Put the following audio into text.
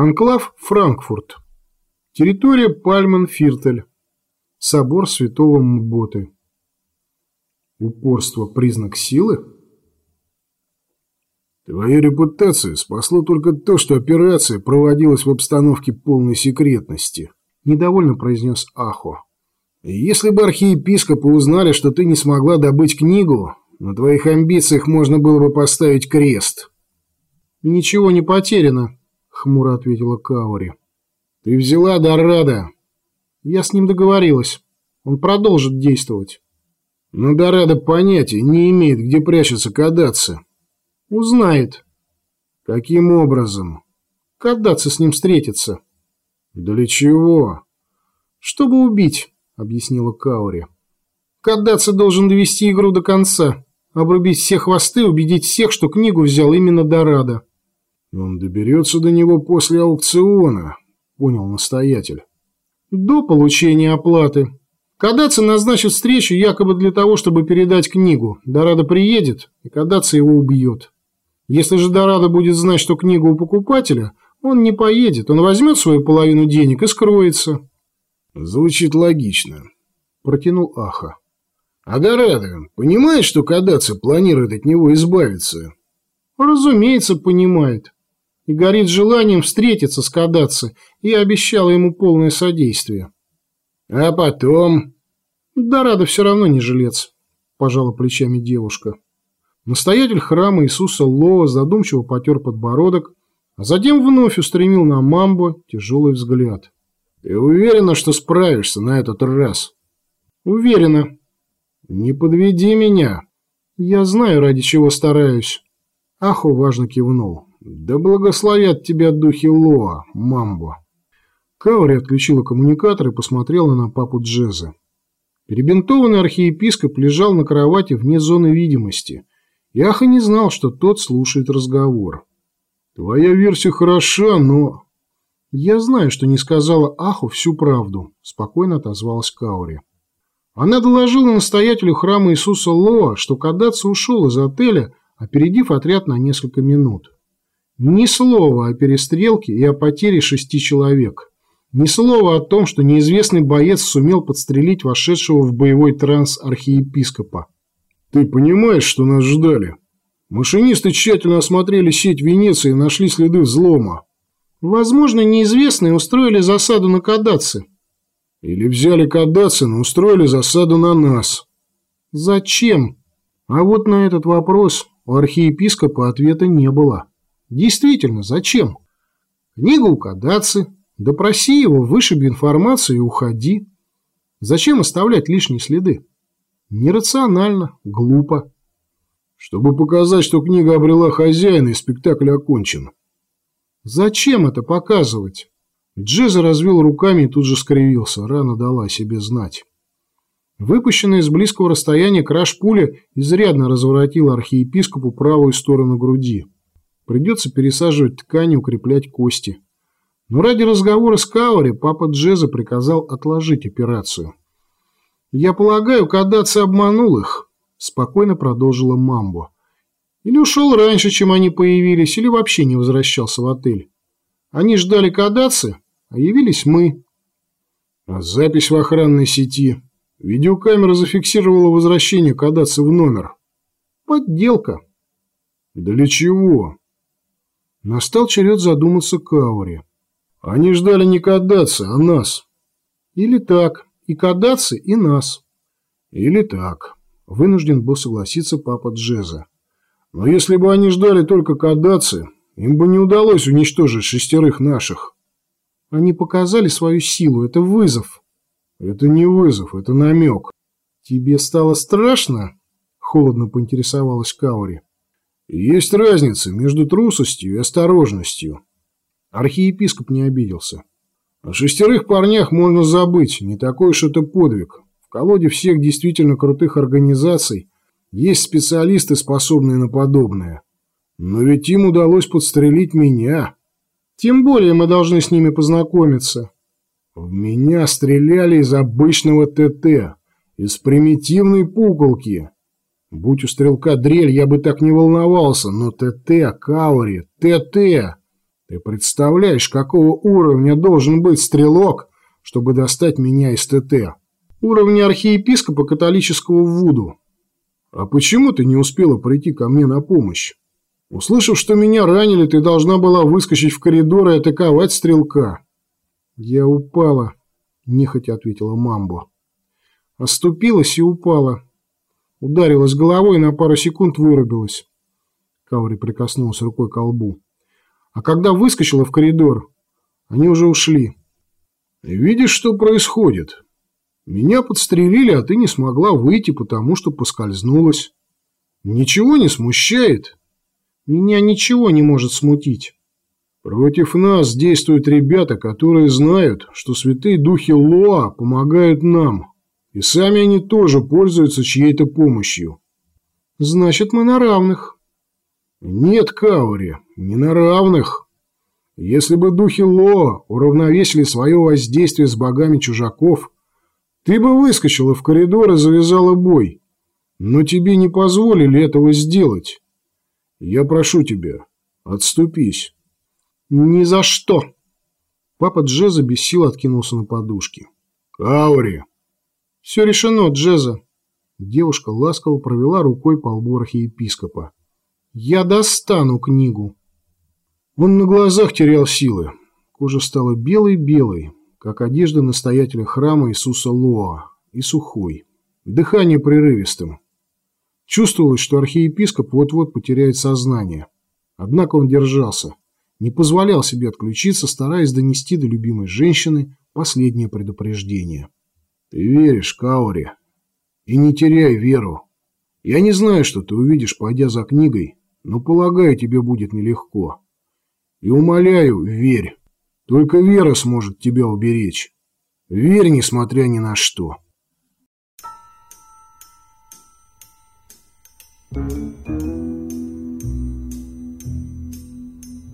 Анклав Франкфурт. Территория Пальман-Фиртель. Собор Святого Мботы. Упорство – признак силы? Твою репутацию спасло только то, что операция проводилась в обстановке полной секретности, недовольно произнес Ахо. Если бы архиепископы узнали, что ты не смогла добыть книгу, на твоих амбициях можно было бы поставить крест. Ничего не потеряно, хмуро ответила Каури. Ты взяла Дорадо. Я с ним договорилась. Он продолжит действовать. Но Дорадо понятия не имеет, где прячется Кадаци. Узнает. Каким образом? Кадаци с ним встретится. Для чего? Чтобы убить, объяснила Каури. Кадаци должен довести игру до конца, обрубить все хвосты, убедить всех, что книгу взял именно Дорадо. «Он доберется до него после аукциона», — понял настоятель. «До получения оплаты. Кадаци назначит встречу якобы для того, чтобы передать книгу. Дорадо приедет, и Кадаци его убьет. Если же Дорадо будет знать, что книга у покупателя, он не поедет, он возьмет свою половину денег и скроется». «Звучит логично», — протянул Аха. «А Дорадо понимает, что Кадаци планирует от него избавиться?» «Разумеется, понимает и горит желанием встретиться с Кадаци и обещала ему полное содействие. А потом... Дорадо все равно не жилец, пожала плечами девушка. Настоятель храма Иисуса Лова задумчиво потер подбородок, а затем вновь устремил на Мамбо тяжелый взгляд. «Ты уверена, что справишься на этот раз?» «Уверена». «Не подведи меня». «Я знаю, ради чего стараюсь». Ахо важно кивнул. «Да благословят тебя духи Лоа, Мамбо!» Каури отключила коммуникатор и посмотрела на папу Джеза. Перебинтованный архиепископ лежал на кровати вне зоны видимости, и Аха не знал, что тот слушает разговор. «Твоя версия хороша, но...» «Я знаю, что не сказала Аху всю правду», – спокойно отозвалась Каури. Она доложила настоятелю храма Иисуса Лоа, что Кадаци ушел из отеля, опередив отряд на несколько минут. Ни слова о перестрелке и о потере шести человек. Ни слова о том, что неизвестный боец сумел подстрелить вошедшего в боевой транс архиепископа. «Ты понимаешь, что нас ждали? Машинисты тщательно осмотрели сеть Венеции и нашли следы взлома. Возможно, неизвестные устроили засаду на Кадаци. Или взяли Кадаци, но устроили засаду на нас. Зачем? А вот на этот вопрос у архиепископа ответа не было. Действительно, зачем? Книга у Кадаци, допроси его, вышиби информацию и уходи. Зачем оставлять лишние следы? Нерационально, глупо. Чтобы показать, что книга обрела хозяина и спектакль окончен. Зачем это показывать? Джеза развел руками и тут же скривился, рана дала о себе знать. Выпущенная из близкого расстояния краш-пуля изрядно разворотила архиепископу правую сторону груди. Придется пересаживать ткани, укреплять кости. Но ради разговора с Каури папа Джеза приказал отложить операцию. «Я полагаю, Кадаци обманул их», – спокойно продолжила Мамбо. «Или ушел раньше, чем они появились, или вообще не возвращался в отель. Они ждали Кадаци, а явились мы». А запись в охранной сети. Видеокамера зафиксировала возвращение Кадаци в номер. Подделка. Для чего? Настал черед задуматься Каури. Они ждали не Кадаци, а нас. Или так, и Кадаци, и нас. Или так. Вынужден был согласиться папа Джеза. Но если бы они ждали только Кадаци, им бы не удалось уничтожить шестерых наших. Они показали свою силу, это вызов. Это не вызов, это намек. Тебе стало страшно? Холодно поинтересовалась Каури. Есть разница между трусостью и осторожностью. Архиепископ не обиделся. О шестерых парнях можно забыть, не такой уж это подвиг. В колоде всех действительно крутых организаций есть специалисты, способные на подобное. Но ведь им удалось подстрелить меня. Тем более мы должны с ними познакомиться. В меня стреляли из обычного ТТ, из примитивной пуколки. Будь у стрелка дрель, я бы так не волновался, но ТТ, Каури, ТТ. Ты представляешь, какого уровня должен быть стрелок, чтобы достать меня из ТТ? Уровня архиепископа католического Вуду. А почему ты не успела прийти ко мне на помощь? Услышав, что меня ранили, ты должна была выскочить в коридор и атаковать стрелка. Я упала, нехотя ответила Мамбо. Оступилась и упала. Ударилась головой и на пару секунд вырубилась. Каури прикоснулась рукой к колбу. А когда выскочила в коридор, они уже ушли. «Видишь, что происходит? Меня подстрелили, а ты не смогла выйти, потому что поскользнулась. Ничего не смущает?» «Меня ничего не может смутить». «Против нас действуют ребята, которые знают, что святые духи Лоа помогают нам, и сами они тоже пользуются чьей-то помощью». «Значит, мы на равных». Нет, Каури, не на равных. Если бы духи Ло уравновесили свое воздействие с богами чужаков, ты бы выскочила в коридор и завязала бой. Но тебе не позволили этого сделать. Я прошу тебя, отступись. Ни за что. Папа Джеза без сил откинулся на подушки. Каури. Все решено, Джеза. Девушка ласково провела рукой по лбу архиепископа. Я достану книгу. Он на глазах терял силы. Кожа стала белой-белой, как одежда настоятеля храма Иисуса Лоа, и сухой. Дыхание прерывистым. Чувствовалось, что архиепископ вот-вот потеряет сознание. Однако он держался, не позволял себе отключиться, стараясь донести до любимой женщины последнее предупреждение. «Ты веришь, Каури, и не теряй веру. Я не знаю, что ты увидишь, пойдя за книгой, но, полагаю, тебе будет нелегко. И умоляю, верь. Только вера сможет тебя уберечь. Верь, несмотря ни на что. Thank you.